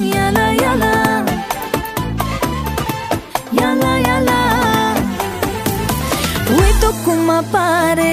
Yala yala. Yala yala. Wito kumapare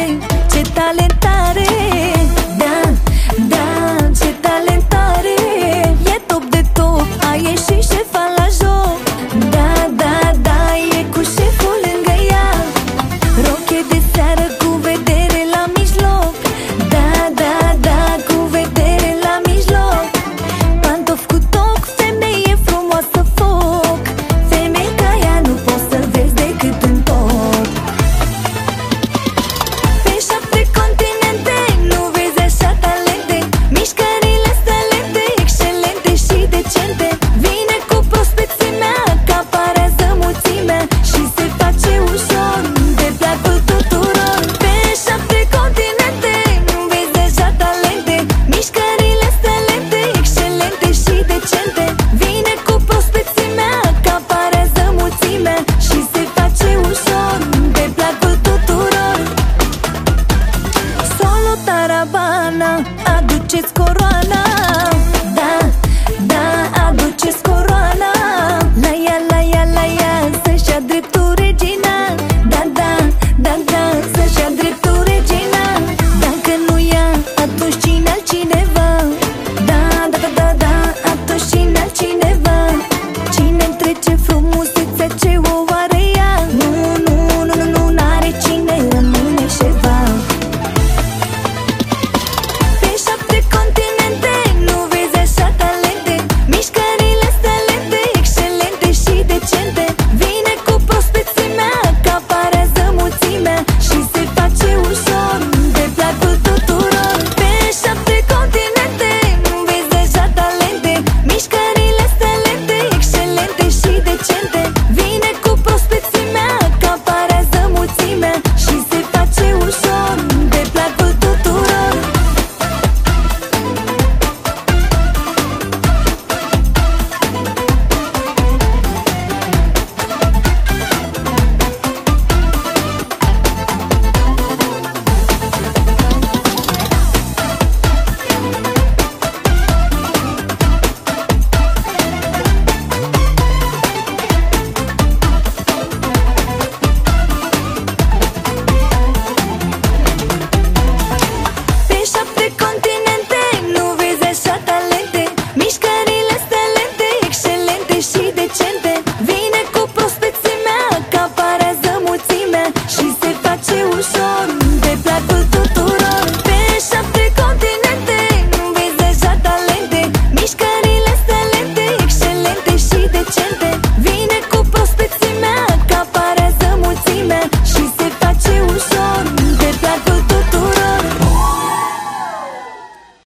It's good.